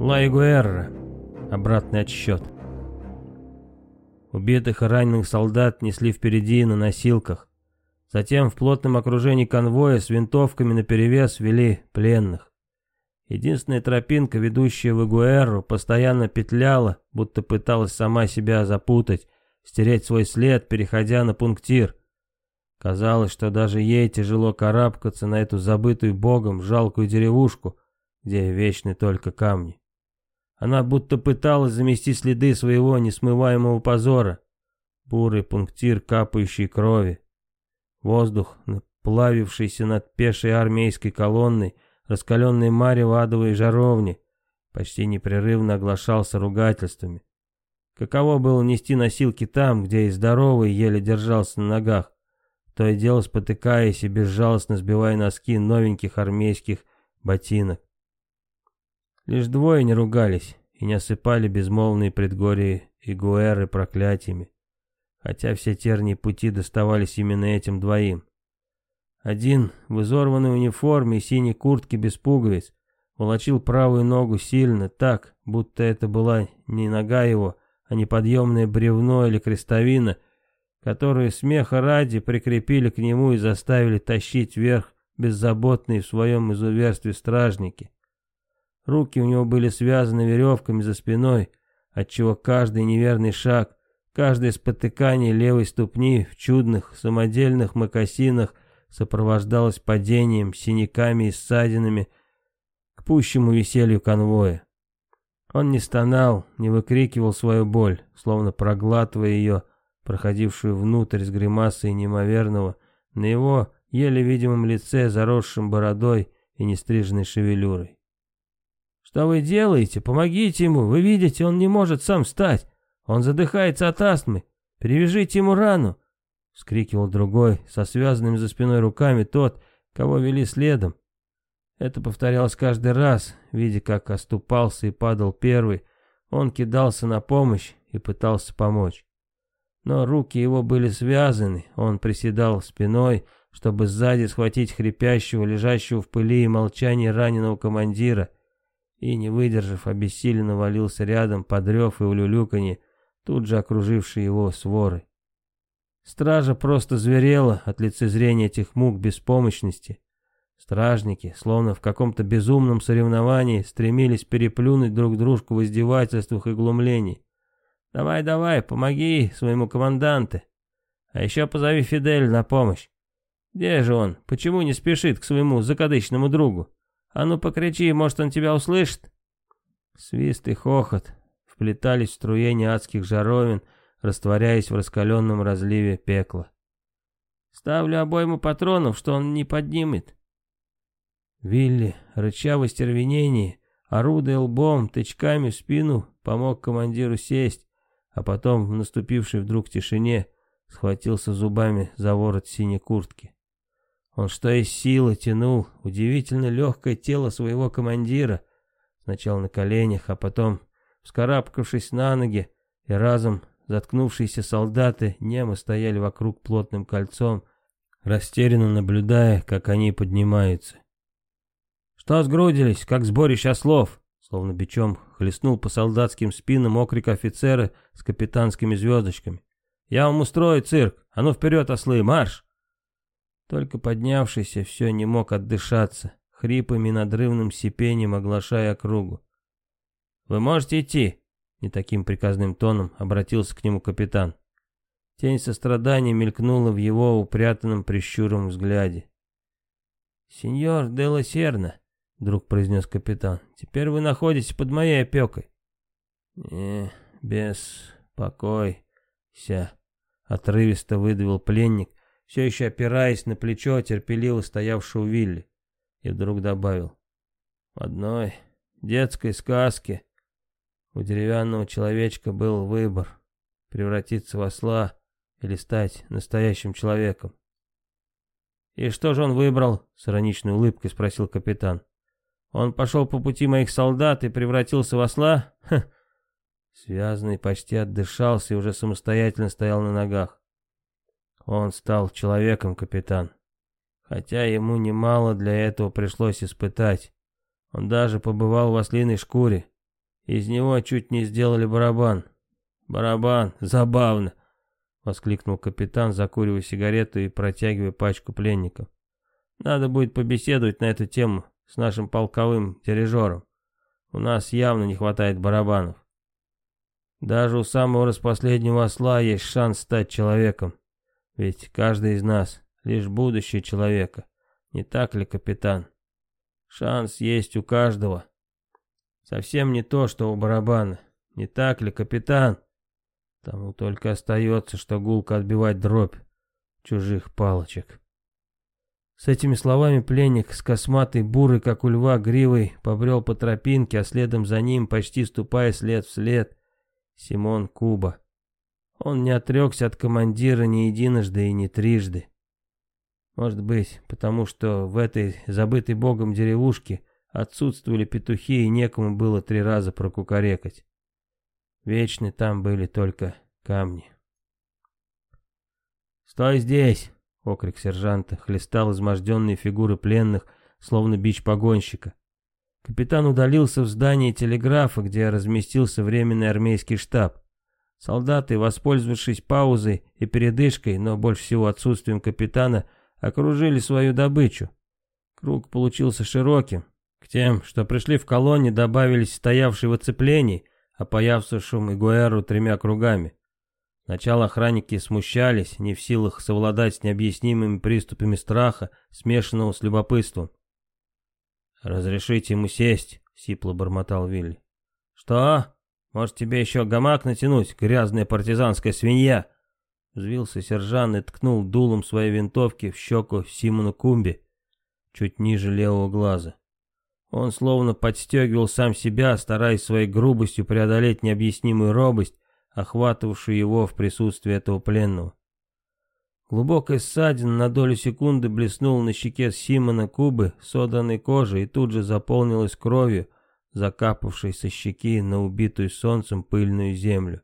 Лайгуэрра. Обратный отсчет. Убитых и раненых солдат несли впереди на носилках. Затем в плотном окружении конвоя с винтовками наперевес вели пленных. Единственная тропинка, ведущая в Игуэру, постоянно петляла, будто пыталась сама себя запутать, стереть свой след, переходя на пунктир. Казалось, что даже ей тяжело карабкаться на эту забытую богом жалкую деревушку, где вечны только камни. Она будто пыталась замести следы своего несмываемого позора. Бурый пунктир капающей крови. Воздух, плавившийся над пешей армейской колонной, раскаленной марево адовой жаровни, почти непрерывно оглашался ругательствами. Каково было нести носилки там, где и здоровый еле держался на ногах, то и дело спотыкаясь и безжалостно сбивая носки новеньких армейских ботинок. Лишь двое не ругались и не осыпали безмолвные предгорья Игуэры проклятиями, хотя все тернии пути доставались именно этим двоим. Один в изорванной униформе и синей куртке без пуговиц волочил правую ногу сильно, так, будто это была не нога его, а неподъемное бревно или крестовина, которую смеха ради прикрепили к нему и заставили тащить вверх беззаботные в своем изуверстве стражники. Руки у него были связаны веревками за спиной, отчего каждый неверный шаг, каждое спотыкание левой ступни в чудных самодельных мокасинах сопровождалось падением, синяками и ссадинами к пущему веселью конвоя. Он не стонал, не выкрикивал свою боль, словно проглатывая ее, проходившую внутрь с гримасой неимоверного, на его еле видимом лице, заросшим бородой и нестриженной шевелюрой. «Что вы делаете? Помогите ему! Вы видите, он не может сам встать! Он задыхается от астмы! Перевяжите ему рану!» — вскрикивал другой, со связанными за спиной руками тот, кого вели следом. Это повторялось каждый раз, видя, как оступался и падал первый, он кидался на помощь и пытался помочь. Но руки его были связаны, он приседал спиной, чтобы сзади схватить хрипящего, лежащего в пыли и молчании раненого командира — и, не выдержав, обессиленно валился рядом под рев и улюлюканье, тут же окружившие его своры. Стража просто зверела от лицезрения этих мук беспомощности. Стражники, словно в каком-то безумном соревновании, стремились переплюнуть друг дружку в издевательствах и глумлении. «Давай, давай, помоги своему команданту. А еще позови Фидель на помощь. Где же он? Почему не спешит к своему закадычному другу?» А ну покричи, может он тебя услышит?» Свист и хохот вплетались в струение адских жаровин, растворяясь в раскаленном разливе пекла. «Ставлю обойму патронов, что он не поднимет». Вилли, рыча в остервенении, орудуя лбом, тычками в спину, помог командиру сесть, а потом, в наступившей вдруг тишине, схватился зубами за ворот синей куртки. Он что из силы тянул удивительно легкое тело своего командира, сначала на коленях, а потом, вскарабкавшись на ноги, и разом заткнувшиеся солдаты немо стояли вокруг плотным кольцом, растерянно наблюдая, как они поднимаются. «Что сгрудились, как сборище ослов?» Словно бичом хлестнул по солдатским спинам окрик офицера с капитанскими звездочками. «Я вам устрою цирк! А ну вперед, ослы, марш!» Только поднявшийся все не мог отдышаться, хрипами надрывным сипением оглашая округу. «Вы можете идти?» — не таким приказным тоном обратился к нему капитан. Тень сострадания мелькнула в его упрятанном прищуром взгляде. «Сеньор де ла Серна», — вдруг произнес капитан, — «теперь вы находитесь под моей опекой». «Не, беспокойся», — отрывисто выдавил пленник, все еще опираясь на плечо терпеливо стоявшего Вилли, и вдруг добавил. В одной детской сказке у деревянного человечка был выбор — превратиться в осла или стать настоящим человеком. «И что же он выбрал?» — с ироничной улыбкой спросил капитан. «Он пошел по пути моих солдат и превратился в осла?» Ха. Связанный почти отдышался и уже самостоятельно стоял на ногах. Он стал человеком, капитан. Хотя ему немало для этого пришлось испытать. Он даже побывал в ослиной шкуре, Из него чуть не сделали барабан. Барабан, забавно, воскликнул капитан, закуривая сигарету и протягивая пачку пленников. Надо будет побеседовать на эту тему с нашим полковым дирижером. У нас явно не хватает барабанов. Даже у самого распоследнего осла есть шанс стать человеком. Ведь каждый из нас лишь будущее человека. Не так ли, капитан? Шанс есть у каждого. Совсем не то, что у барабана. Не так ли, капитан? Тому только остается, что гулко отбивать дробь чужих палочек. С этими словами пленник с косматой бурой, как у льва, гривой побрел по тропинке, а следом за ним, почти ступая след в след, Симон Куба. Он не отрекся от командира ни единожды и ни трижды. Может быть, потому что в этой забытой богом деревушке отсутствовали петухи и некому было три раза прокукарекать. Вечны там были только камни. «Стой здесь!» — окрик сержанта хлестал изможденные фигуры пленных, словно бич погонщика. Капитан удалился в здание телеграфа, где разместился временный армейский штаб. Солдаты, воспользовавшись паузой и передышкой, но больше всего отсутствием капитана, окружили свою добычу. Круг получился широким. К тем, что пришли в колонне, добавились стоявшие в оцеплении, опоявшим Игуэру тремя кругами. Сначала охранники смущались, не в силах совладать с необъяснимыми приступами страха, смешанного с любопытством. «Разрешите ему сесть», — сипло бормотал Вилли. «Что? Может, тебе еще гамак натянуть, грязная партизанская свинья?» Взвился сержант и ткнул дулом своей винтовки в щеку Симону Кумби, чуть ниже левого глаза. Он словно подстегивал сам себя, стараясь своей грубостью преодолеть необъяснимую робость, охватывавшую его в присутствии этого пленного. Глубокая ссадина на долю секунды блеснула на щеке Симона Кубы содранной кожей и тут же заполнилась кровью, закапавшей со щеки на убитую солнцем пыльную землю.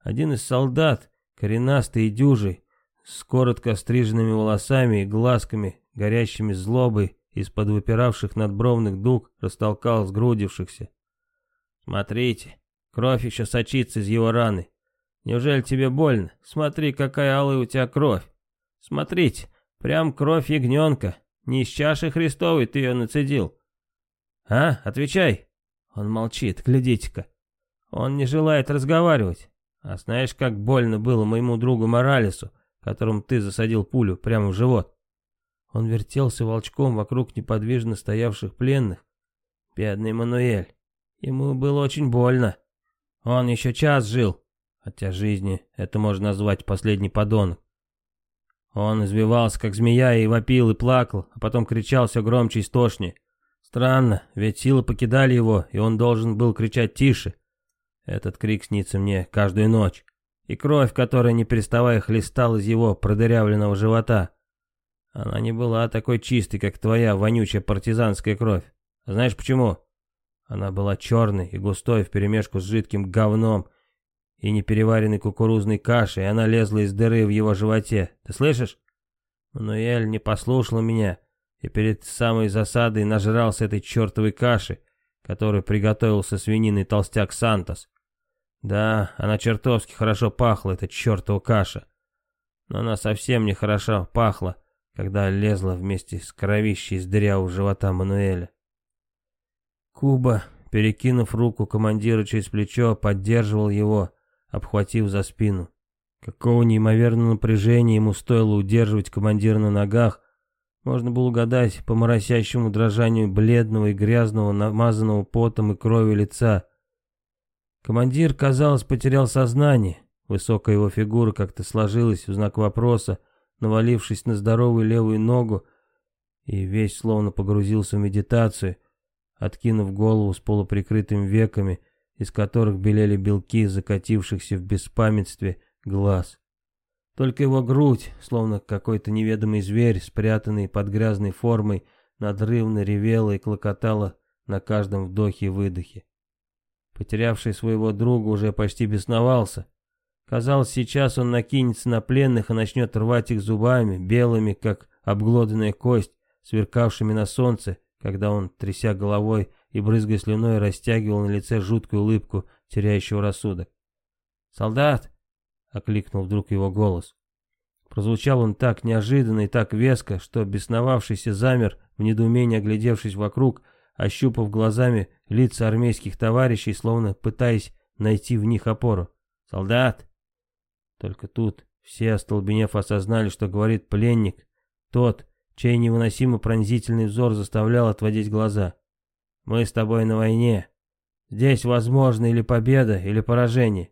Один из солдат, коренастый и дюжий, с коротко стриженными волосами и глазками, горящими злобой, из-под выпиравших надбровных дуг растолкал сгрудившихся. «Смотрите, кровь еще сочится из его раны. Неужели тебе больно? Смотри, какая алая у тебя кровь. Смотрите, прям кровь ягненка. Не из чаши Христовой ты ее нацедил. А, отвечай!» Он молчит, глядите-ка. Он не желает разговаривать. А знаешь, как больно было моему другу Моралесу, которому ты засадил пулю прямо в живот? Он вертелся волчком вокруг неподвижно стоявших пленных. Бедный Мануэль. Ему было очень больно. Он еще час жил, хотя жизни это можно назвать последний подонок. Он извивался, как змея, и вопил, и плакал, а потом кричал все громче и истошнее. Странно, ведь силы покидали его, и он должен был кричать тише. Этот крик снится мне каждую ночь. И кровь, которая не переставая хлестала из его продырявленного живота. Она не была такой чистой, как твоя вонючая партизанская кровь. знаешь почему? Она была черной и густой вперемешку с жидким говном и непереваренной кукурузной кашей, и она лезла из дыры в его животе. Ты слышишь? Мануэль не послушала меня и перед самой засадой нажрался этой чертовой каши, которую приготовился свининой толстяк Сантос. Да, она чертовски хорошо пахла, эта чертова каша. Но она совсем не хорошо пахла, когда лезла вместе с кровищей из дырявого живота Мануэля. Куба, перекинув руку командира через плечо, поддерживал его, обхватив за спину. Какого неимоверного напряжения ему стоило удерживать командира на ногах, можно было угадать по моросящему дрожанию бледного и грязного, намазанного потом и кровью лица. Командир, казалось, потерял сознание. Высокая его фигура как-то сложилась в знак вопроса, навалившись на здоровую левую ногу, и весь словно погрузился в медитацию, откинув голову с полуприкрытыми веками, из которых белели белки закатившихся в беспамятстве глаз. Только его грудь, словно какой-то неведомый зверь, спрятанный под грязной формой, надрывно ревела и клокотала на каждом вдохе и выдохе. Потерявший своего друга уже почти бесновался, Казалось, сейчас он накинется на пленных и начнет рвать их зубами, белыми, как обглоданная кость, сверкавшими на солнце, когда он, тряся головой, и, брызгая слюной, растягивал на лице жуткую улыбку теряющего рассудок. «Солдат!» — окликнул вдруг его голос. Прозвучал он так неожиданно и так веско, что бесновавшийся замер, в недоумении оглядевшись вокруг, ощупав глазами лица армейских товарищей, словно пытаясь найти в них опору. «Солдат!» Только тут все, остолбенев, осознали, что говорит пленник, тот, чей невыносимо пронзительный взор заставлял отводить глаза. «Мы с тобой на войне. Здесь возможно или победа, или поражение.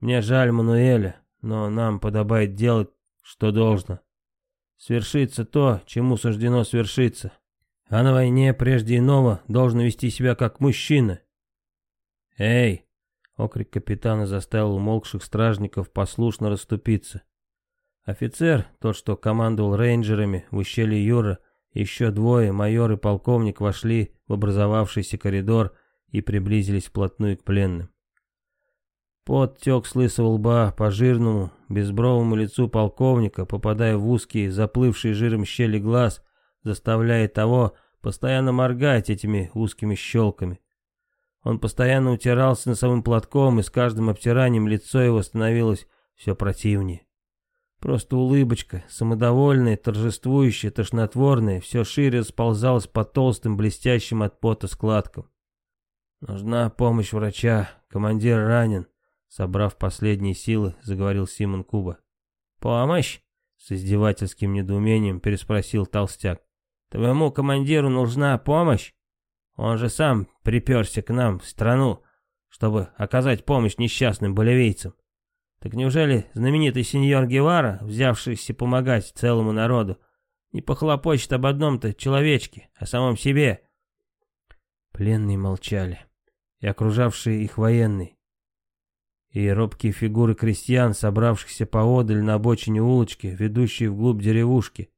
Мне жаль Мануэля, но нам подобает делать, что должно. Свершится то, чему суждено свершиться. А на войне прежде иного должен вести себя как мужчина. «Эй!» — окрик капитана заставил умолкших стражников послушно расступиться. Офицер, тот, что командовал рейнджерами в ущелье Юра, еще двое, майор и полковник, вошли в образовавшийся коридор и приблизились вплотную к пленным. Пот тек с лысого лба по жирному, безбровому лицу полковника, попадая в узкие, заплывшие жиром щели глаз, заставляя того постоянно моргать этими узкими щелками. Он постоянно утирался носовым платком, и с каждым обтиранием лицо его становилось все противнее. Просто улыбочка, самодовольная, торжествующая, тошнотворная, все шире сползалась по толстым, блестящим от пота складкам. «Нужна помощь врача, командир ранен», Собрав последние силы, заговорил Симон Куба. «Помощь?» — с издевательским недоумением переспросил толстяк. «Твоему командиру нужна помощь? Он же сам приперся к нам в страну, чтобы оказать помощь несчастным болевейцам. Так неужели знаменитый сеньор Гевара, взявшийся помогать целому народу, не похлопочет об одном-то человечке, о самом себе?» Пленные молчали, и окружавшие их военные, и робкие фигуры крестьян, собравшихся поодаль на обочине улочки, ведущей вглубь деревушки.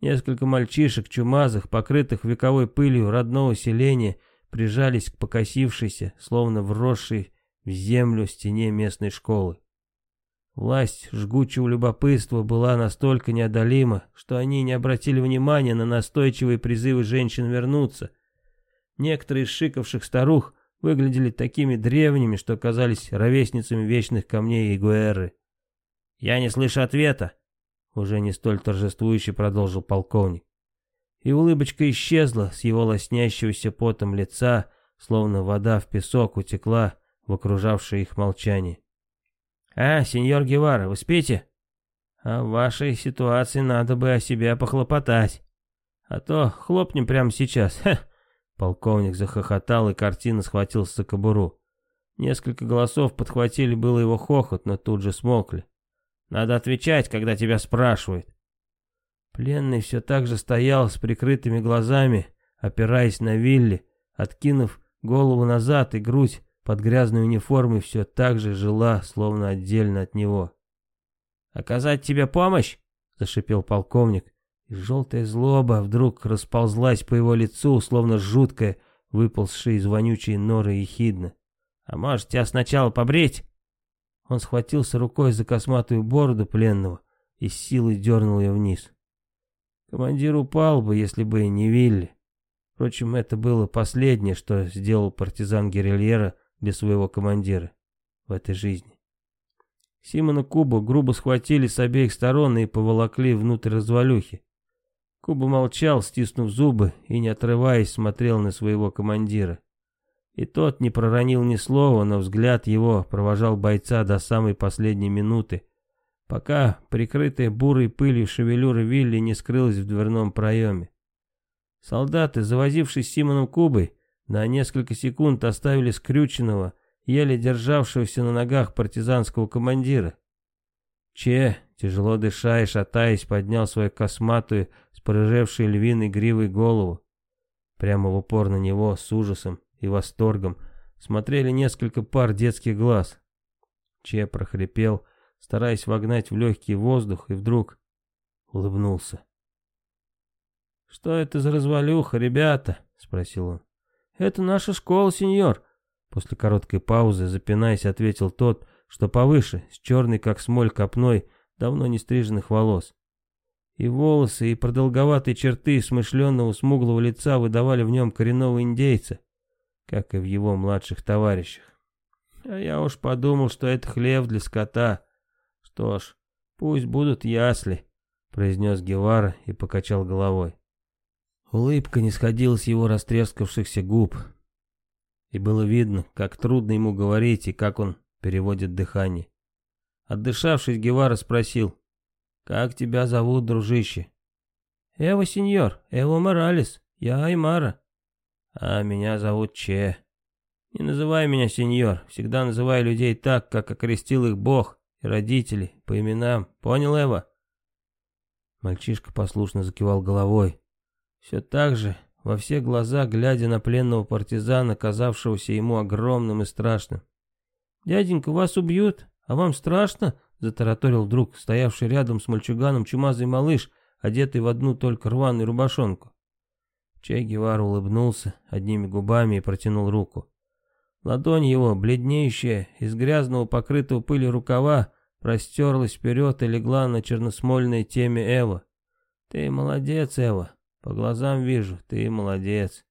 Несколько мальчишек, чумазых, покрытых вековой пылью родного селения, прижались к покосившейся, словно вросшей в землю стене местной школы. Власть жгучего любопытства была настолько неодолима, что они не обратили внимания на настойчивые призывы женщин вернуться. Некоторые из шикавших старух выглядели такими древними, что казались ровесницами вечных камней Игуэры. «Я не слышу ответа», — уже не столь торжествующе продолжил полковник. И улыбочка исчезла с его лоснящегося потом лица, словно вода в песок утекла в окружавшее их молчание. «А, сеньор Гевара, вы спите? А в вашей ситуации надо бы о себе похлопотать. А то хлопнем прямо сейчас, ха!» Полковник захохотал и картина схватился за кобуру. Несколько голосов подхватили было его хохот, но тут же смолкли. «Надо отвечать, когда тебя спрашивают». Пленный все так же стоял с прикрытыми глазами, опираясь на Вилли, откинув голову назад и грудь под грязной униформой все так же жила, словно отдельно от него. «Оказать тебе помощь?» — зашипел полковник, и желтая злоба вдруг расползлась по его лицу, словно жуткая, выползшая из вонючей норы ехидна. «А может, тебя сначала побрить?» Он схватился рукой за косматую бороду пленного и с силой дернул ее вниз. Командир упал бы, если бы не Вилли. Впрочем, это было последнее, что сделал партизан Герильера для своего командира в этой жизни. Симона Куба грубо схватили с обеих сторон и поволокли внутрь развалюхи. Куба молчал, стиснув зубы, и, не отрываясь, смотрел на своего командира. И тот не проронил ни слова, но взгляд его провожал бойца до самой последней минуты, пока прикрытая бурой пылью шевелюра Вилли не скрылась в дверном проеме. Солдаты, завозившись Симоном Кубой, на несколько секунд оставили скрюченного, еле державшегося на ногах партизанского командира. Че, тяжело дыша и шатаясь, поднял свою косматую, спорыжевшей львиной гривой голову. Прямо в упор на него с ужасом и восторгом смотрели несколько пар детских глаз. Че прохрипел, стараясь вогнать в легкий воздух, и вдруг улыбнулся. «Что это за развалюха, ребята?» — спросил он. «Это наша школа, сеньор», — после короткой паузы, запинаясь, ответил тот, что повыше, с черной как смоль копной, давно не стриженных волос. И волосы, и продолговатые черты смышленного смуглого лица выдавали в нем коренного индейца, как и в его младших товарищах. А я уж подумал, что это хлеб для скота. Что ж, пусть будут ясли, произнес Гевара и покачал головой. Улыбка не сходила с его растрескавшихся губ. И было видно, как трудно ему говорить и как он переводит дыхание. Отдышавшись, Гевара спросил, «Как тебя зовут, дружище?» «Эва, сеньор, Эва Моралес, я Аймара». «А меня зовут Че». «Не называй меня сеньор, всегда называй людей так, как окрестил их Бог и родители, по именам. Понял, Эва?» Мальчишка послушно закивал головой. Все так же, во все глаза, глядя на пленного партизана, казавшегося ему огромным и страшным. «Дяденька, вас убьют, а вам страшно?» — затараторил вдруг стоявший рядом с мальчуганом чумазый малыш, одетый в одну только рваную рубашонку. Че Гевар улыбнулся одними губами и протянул руку. Ладонь его, бледнеющая, из грязного покрытого пыли рукава, простерлась вперед и легла на черносмольной теме Эва. «Ты молодец, Эва, по глазам вижу, ты молодец.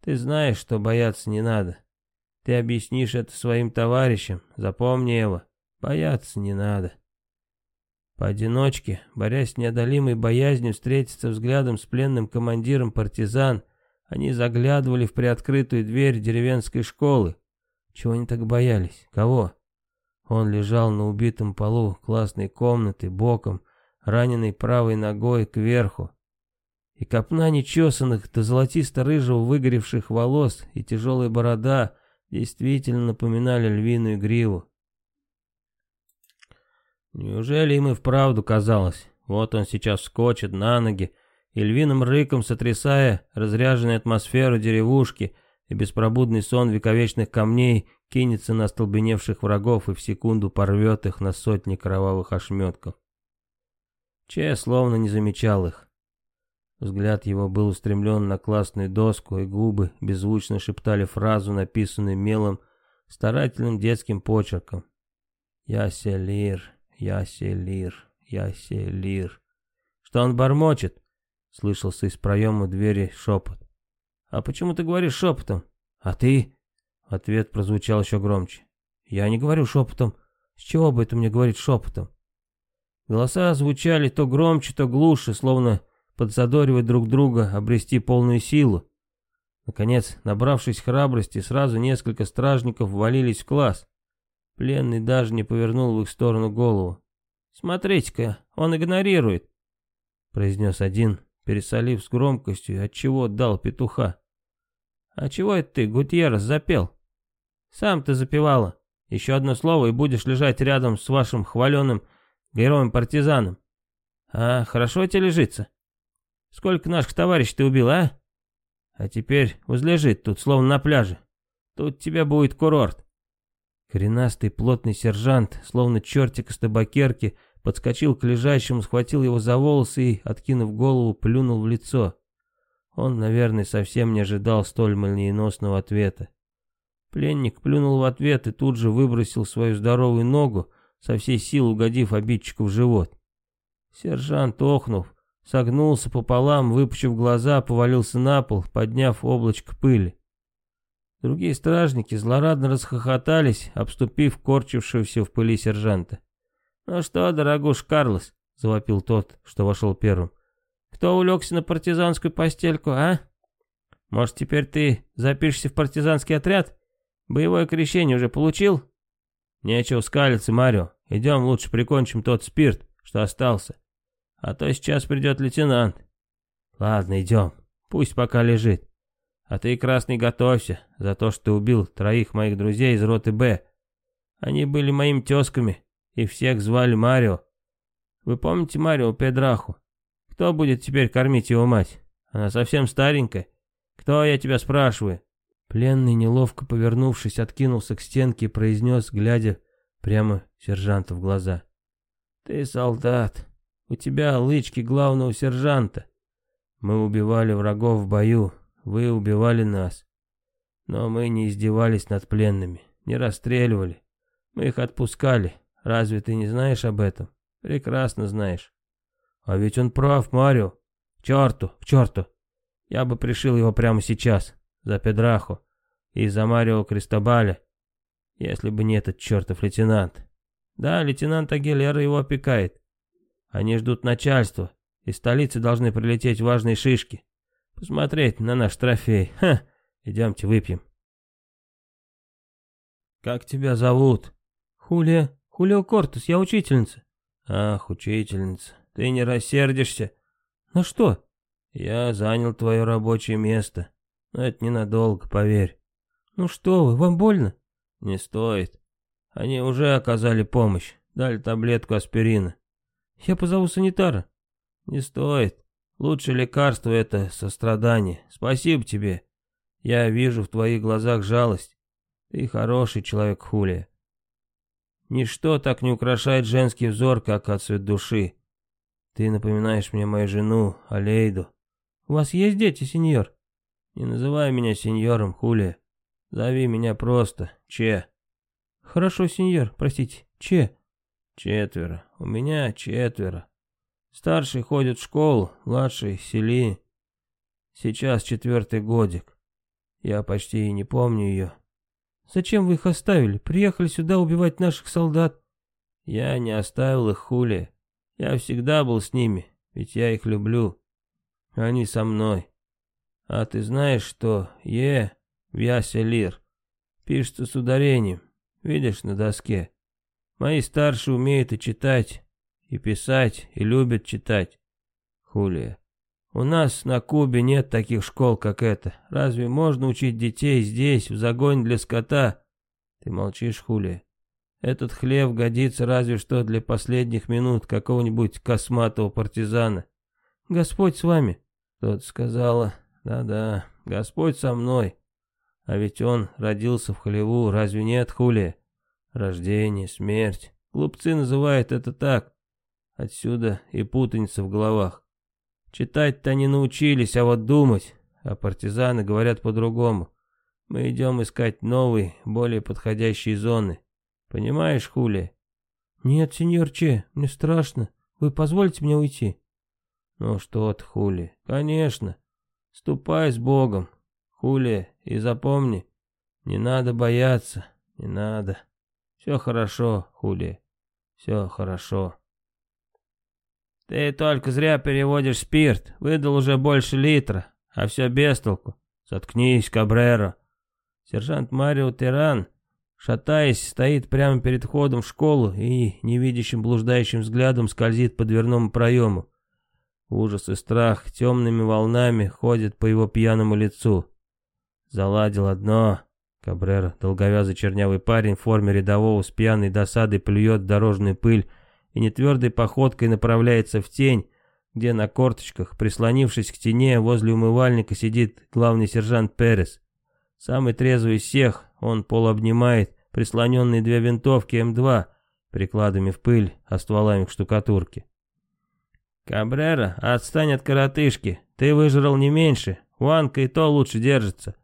Ты знаешь, что бояться не надо. Ты объяснишь это своим товарищам, запомни, Эва, бояться не надо». Поодиночке, борясь с неодолимой боязнью встретиться взглядом с пленным командиром партизан, они заглядывали в приоткрытую дверь деревенской школы. Чего они так боялись? Кого? Он лежал на убитом полу классной комнаты, боком, раненый правой ногой кверху. И копна нечесанных до золотисто-рыжего выгоревших волос и тяжелая борода действительно напоминали львиную гриву. Неужели им и вправду казалось? Вот он сейчас вскочит на ноги и львиным рыком сотрясая разряженную атмосферу деревушки и беспробудный сон вековечных камней кинется на остолбеневших врагов и в секунду порвет их на сотни кровавых ошметков. Че словно не замечал их. Взгляд его был устремлен на классную доску, и губы беззвучно шептали фразу, написанную мелом, старательным детским почерком. «Я селир, я селир, я селир». «Что он бормочет?» — слышался из проема двери шепот. «А почему ты говоришь шепотом?» «А ты?» Ответ прозвучал еще громче. «Я не говорю шепотом. С чего бы это мне говорить шепотом?» Голоса звучали то громче, то глуше, словно подзадоривать друг друга, обрести полную силу. Наконец, набравшись храбрости, сразу несколько стражников ввалились в класс. Пленный даже не повернул в их сторону голову. «Смотрите-ка, он игнорирует», — произнес один, пересолив с громкостью, отчего дал петуха. «А чего это ты, Гутьеррес, запел?» «Сам ты запевала. Еще одно слово, и будешь лежать рядом с вашим хваленым героем-партизаном. А, хорошо тебе лежится? Сколько наших товарищей ты убил, а? А теперь возлежит тут, словно на пляже. Тут тебя будет курорт». Коренастый плотный сержант, словно чертик из табакерки, подскочил к лежащему, схватил его за волосы и, откинув голову, плюнул в лицо. Он, наверное, совсем не ожидал столь молниеносного ответа. Пленник плюнул в ответ и тут же выбросил свою здоровую ногу, со всей силы угодив обидчику в живот. Сержант, охнув, согнулся пополам, выпучив глаза, повалился на пол, подняв облачко пыли. Другие стражники злорадно расхохотались, обступив корчившегося в пыли сержанта. «Ну что, дорогуш Карлос?» — завопил тот, что вошел первым. Кто улегся на партизанскую постельку, а? Может, теперь ты запишешься в партизанский отряд? Боевое крещение уже получил? Нечего скалиться, Марио. Идем лучше прикончим тот спирт, что остался. А то сейчас придет лейтенант. Ладно, идем. Пусть пока лежит. А ты, Красный, готовься за то, что ты убил троих моих друзей из роты Б. Они были моими тезками, и всех звали Марио. Вы помните Марио Педраху? Кто будет теперь кормить его мать? Она совсем старенькая. Кто, я тебя спрашиваю?» Пленный, неловко повернувшись, откинулся к стенке и произнес, глядя прямо сержанту в глаза. «Ты солдат. У тебя лычки главного сержанта. Мы убивали врагов в бою, вы убивали нас. Но мы не издевались над пленными, не расстреливали. Мы их отпускали. Разве ты не знаешь об этом? Прекрасно знаешь. А ведь он прав, Марио. К черту, к черту. Я бы пришил его прямо сейчас, за Педраху. из-за Марио Кристобаля, если бы не этот чертов лейтенант. Да, лейтенант Агилера его опекает. Они ждут начальства, из столицы должны прилететь важные шишки. Посмотреть на наш трофей. Ха, идемте выпьем. Как тебя зовут? Хулия, Хулио Кортес, я учительница. Ах, учительница, ты не рассердишься? На что? Я занял твое рабочее место. Но это ненадолго, поверь. Ну что вы, вам больно? Не стоит. Они уже оказали помощь, дали таблетку аспирина. Я позову санитара. Не стоит. Лучшее лекарство это сострадание. Спасибо тебе. Я вижу в твоих глазах жалость. Ты хороший человек, Хулия. Ничто так не украшает женский взор, как отцвет души. Ты напоминаешь мне мою жену, Алейду. У вас есть дети, сеньор? Не называй меня сеньором, Хулия. Зови меня просто Че. Хорошо, сеньор, простите, Че. Четверо. У меня четверо. Старший ходит в школу, младший — сели. Сейчас четвертый годик. Я почти и не помню ее. Зачем вы их оставили? Приехали сюда убивать наших солдат. Я не оставил их, Хули. Я всегда был с ними, ведь я их люблю. Они со мной. А ты знаешь, что «е» в ясе лир пишется с ударением, видишь, на доске. Мои старшие умеют и читать, и писать, и любят читать. Хулия. У нас на Кубе нет таких школ, как эта. Разве можно учить детей здесь, в загоне для скота? Ты молчишь, Хулия. Этот хлеб годится разве что для последних минут какого-нибудь косматого партизана. Господь с вами. Тот сказала, да-да, Господь со мной. А ведь он родился в хлеву, разве нет, Хулия? Рождение, смерть. Глупцы называют это так. Отсюда и путаница в головах. Читать-то они научились, а вот думать, а партизаны говорят по-другому. Мы идем искать новые, более подходящие зоны. Понимаешь, Хули? Нет, сеньор Че, мне страшно. Вы позволите мне уйти? Ну что ты, Хули, конечно. Ступай с Богом, Хули, и запомни, не надо бояться, не надо. Все хорошо, Хули, все хорошо. Ты только зря переводишь спирт, выдал уже больше литра, а все без толку. Заткнись, Кабреро. Сержант Марио Теран, шатаясь, стоит прямо перед входом в школу и невидящим блуждающим взглядом скользит по дверному проему. Ужас и страх темными волнами ходят по его пьяному лицу. Заладил одно. Кабрера, долговязый чернявый парень в форме рядового с пьяной досадой плюет дорожную пыль и нетвердой походкой направляется в тень, где на корточках, прислонившись к стене, возле умывальника сидит главный сержант Перес. Самый трезвый из всех, он полуобнимает прислоненные две винтовки М2, прикладами в пыль, а стволами к штукатурке. «Кабрера, отстань от коротышки, ты выжрал не меньше, Уанка и то лучше держится».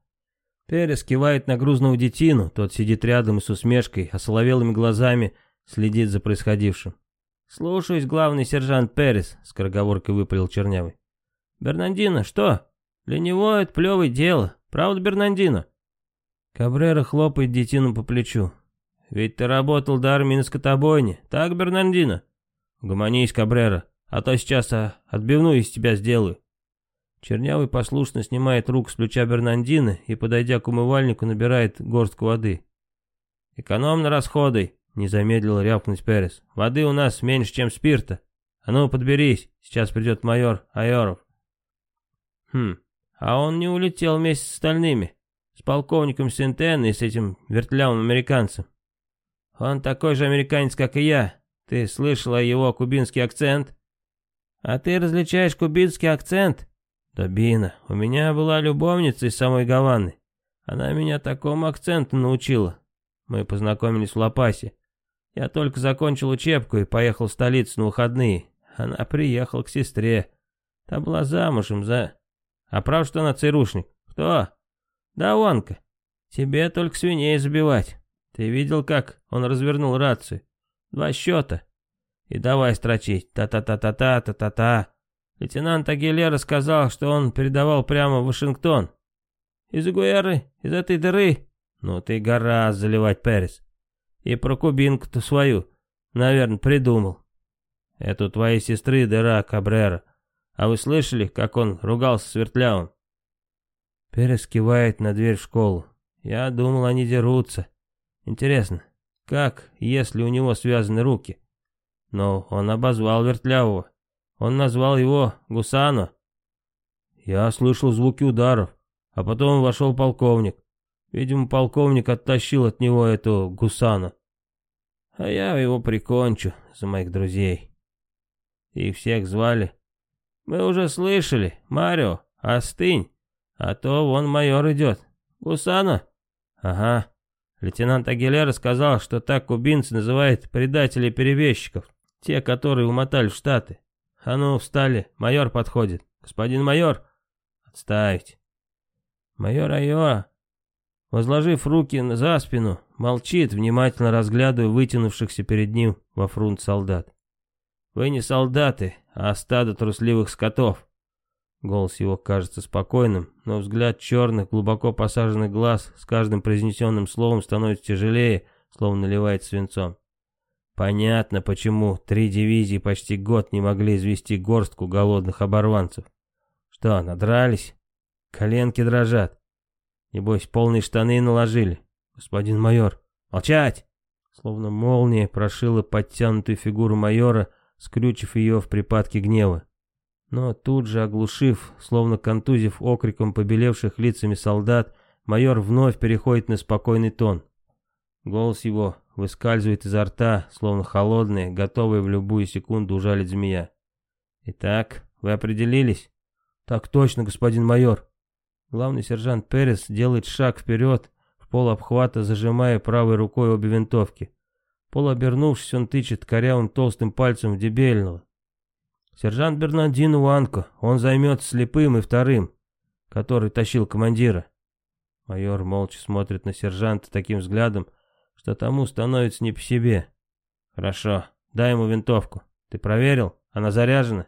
Перес кивает на грузного детину, тот сидит рядом и с усмешкой, осоловелыми глазами следит за происходившим. «Слушаюсь, главный сержант Перес», — скороговоркой выпалил Чернявый. «Бернандино, что? Для него это плевое дело. Правда, Бернандино?» Кабрера хлопает детину по плечу. «Ведь ты работал до армии на скотобойне, так, Бернандино?» «Гуманись, Кабрера, а то сейчас а, отбивную из тебя сделаю». Чернявый послушно снимает руку с плеча Бернандина и, подойдя к умывальнику, набирает горстку воды. «Экономно расходуй», не замедлил рявкнуть Перес. «Воды у нас меньше, чем спирта. А ну, подберись, сейчас придет майор Айоров». «Хм, а он не улетел вместе с остальными, с полковником Сентен и с этим вертлявым американцем. Он такой же американец, как и я. Ты слышала его кубинский акцент?» «А ты различаешь кубинский акцент?» «Добина, у меня была любовница из самой Гаваны. Она меня такому акценту научила. Мы познакомились в Лапасе. Я только закончил учебку и поехал в столицу на выходные. Она приехала к сестре. Та была замужем за... А прав, что она цирушник? Кто? Да Вонка. Тебе только свиней забивать. Ты видел, как он развернул рацию? Два счета. И давай строчить. Та-та-та-та-та-та-та-та. Лейтенант Агилера сказал, что он передавал прямо в Вашингтон. Из Игуэры? Из этой дыры? Ну ты гора заливать Перес. И про кубинку-то свою, наверное, придумал. Это у твоей сестры дыра Кабрера. А вы слышали, как он ругался с Вертлявым? Перес кивает на дверь в школу. Я думал, они дерутся. Интересно, как, если у него связаны руки? Но он обозвал Вертлявого. Он назвал его Гусано. Я слышал звуки ударов, а потом вошел полковник. Видимо, полковник оттащил от него эту Гусана. А я его прикончу за моих друзей. Их всех звали. Мы уже слышали, Марио, остынь, а то вон майор идет. Гусана? Ага. Лейтенант Агилера сказал, что так кубинцы называют предателей-перебежчиков. Те, которые умотали в Штаты. А ну, встали, майор подходит. Господин майор, отставить. Майор Айоа, возложив руки за спину, молчит, внимательно разглядывая вытянувшихся перед ним во фрунт солдат. Вы не солдаты, а стадо трусливых скотов. Голос его кажется спокойным, но взгляд черных, глубоко посаженных глаз с каждым произнесенным словом становится тяжелее, словно наливает свинцом. Понятно, почему три дивизии почти год не могли извести горстку голодных оборванцев. Что, надрались? Коленки дрожат. Небось, полные штаны наложили. Господин майор, молчать! Словно молния прошила подтянутую фигуру майора, скрючив ее в припадке гнева. Но тут же, оглушив, словно контузив окриком побелевших лицами солдат, майор вновь переходит на спокойный тон. Голос его выскальзывает изо рта, словно холодная, готовая в любую секунду ужалить змея. «Итак, вы определились?» «Так точно, господин майор». Главный сержант Перес делает шаг вперед, в пол обхвата, зажимая правой рукой обе винтовки. Полуобернувшись, он тычет корявым толстым пальцем в дебельного. Сержант Бернандино Уанко, он займется слепым и вторым, который тащил командира. Майор молча смотрит на сержанта таким взглядом, что тому становится не по себе. Хорошо, дай ему винтовку. Ты проверил? Она заряжена?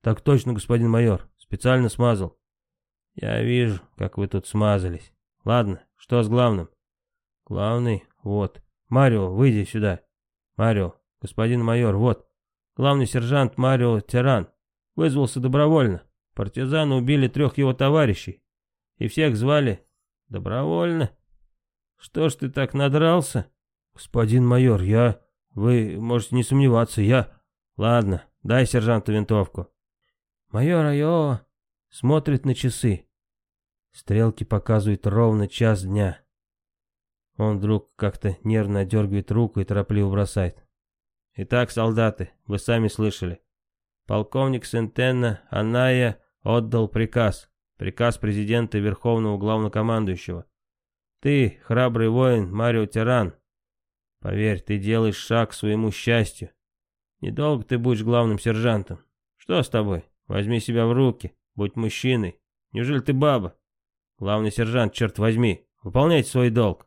Так точно, господин майор. Специально смазал. Я вижу, как вы тут смазались. Ладно, что с главным? Главный, вот. Марио, выйди сюда. Марио, господин майор, вот. Главный сержант Марио Тиран вызвался добровольно. Партизаны убили трех его товарищей. И всех звали добровольно. Что ж ты так надрался? Господин майор, я... Вы можете не сомневаться, я... Ладно, дай сержанту винтовку. Майор Айо смотрит на часы. Стрелки показывают ровно час дня. Он вдруг как-то нервно дергает руку и торопливо бросает. Итак, солдаты, вы сами слышали. Полковник Сентенна Аная отдал приказ. Приказ президента Верховного Главнокомандующего. Ты, храбрый воин Марио Тиран, поверь, ты делаешь шаг к своему счастью. Недолго ты будешь главным сержантом. Что с тобой? Возьми себя в руки, будь мужчиной. Неужели ты баба? Главный сержант, черт возьми, выполняйте свой долг.